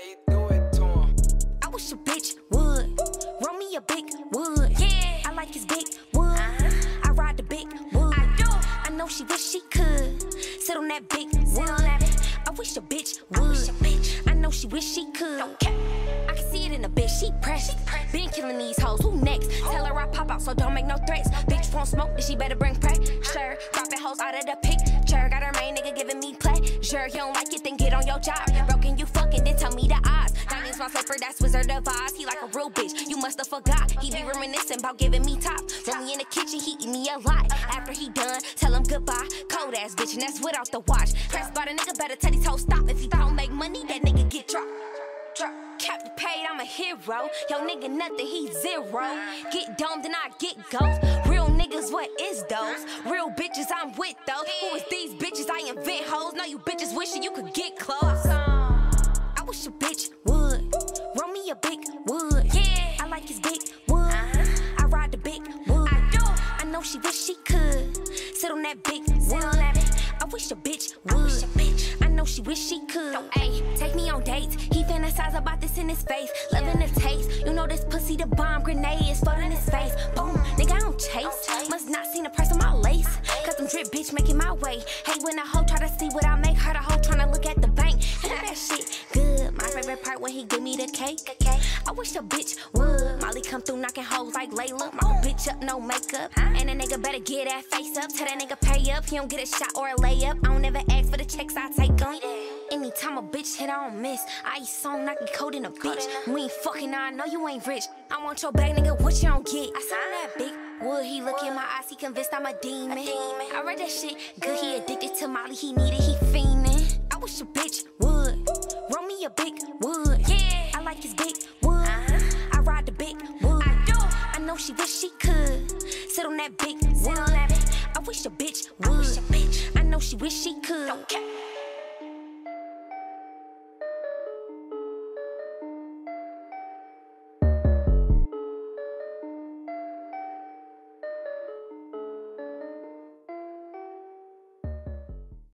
he do it to him. I wish a bitch would roll me a big wood. Yeah, I like his big wood. I ride the big wood. I do. I know she wish she could sit on that big wood. I wish a bitch would. I know she wish she could. I can see it in a bitch. She pressed. Been killing these hoes. Who next? Tell her I pop out, so don't make no threats. Bitch won't smoke, then she better bring pressure. Dropping hoes out of the picture. Got her main nigga giving me pleasure. You don't like it, then get on your job. Broken, my slipper, that's Wizard of Oz. He like a real bitch. You must have forgot. He be reminiscing about giving me top. Throw me in the kitchen, he eat me a lot. After he done, tell him goodbye. Cold ass bitch, and that's without the watch. Press by the nigga, better tell these hoes stop. If he don't make money, that nigga get dropped. Drop. Captain paid, I'm a hero. Yo, nigga, nothing, he zero. Get domed and I get ghost. Real niggas, what is those? Real bitches, I'm with those. Who is these bitches? I invent hoes. Now you bitches wishing you could wish she could. Ayy, take me on dates. He fantasize about this in his face. Loving the taste. You know this pussy the bomb grenade is floating his face. Boom, nigga, I don't chase. Must not seen the price of my lace. Cause I'm drip bitch making my way. Hey, when a hoe try to see what I make, her the hoe tryna look at the bank. that shit good. My favorite part when he give me the cake. Okay. I wish a bitch would. Molly come through knocking hoes like Layla. My bitch up, no makeup. And a nigga better get that face up. Tell that nigga pay up. He don't get a shot or a layup. I don't ever ask for the checks, I take them. Anytime a bitch hit, I don't miss. I eat song, knock it cold in a bitch. We ain't fucking, I know you ain't rich. I want your bag, nigga, what you don't get? I saw that big wood, he look in my eyes, he convinced I'm a demon. I read that shit, good, he addicted to Molly, he need it, he fiendin'. I wish a bitch would roll me a big wood. Yeah, I like his big wood. I ride the big wood. I do. I know she wish she could sit on that big wood. I wish a bitch would. I know she wish she could.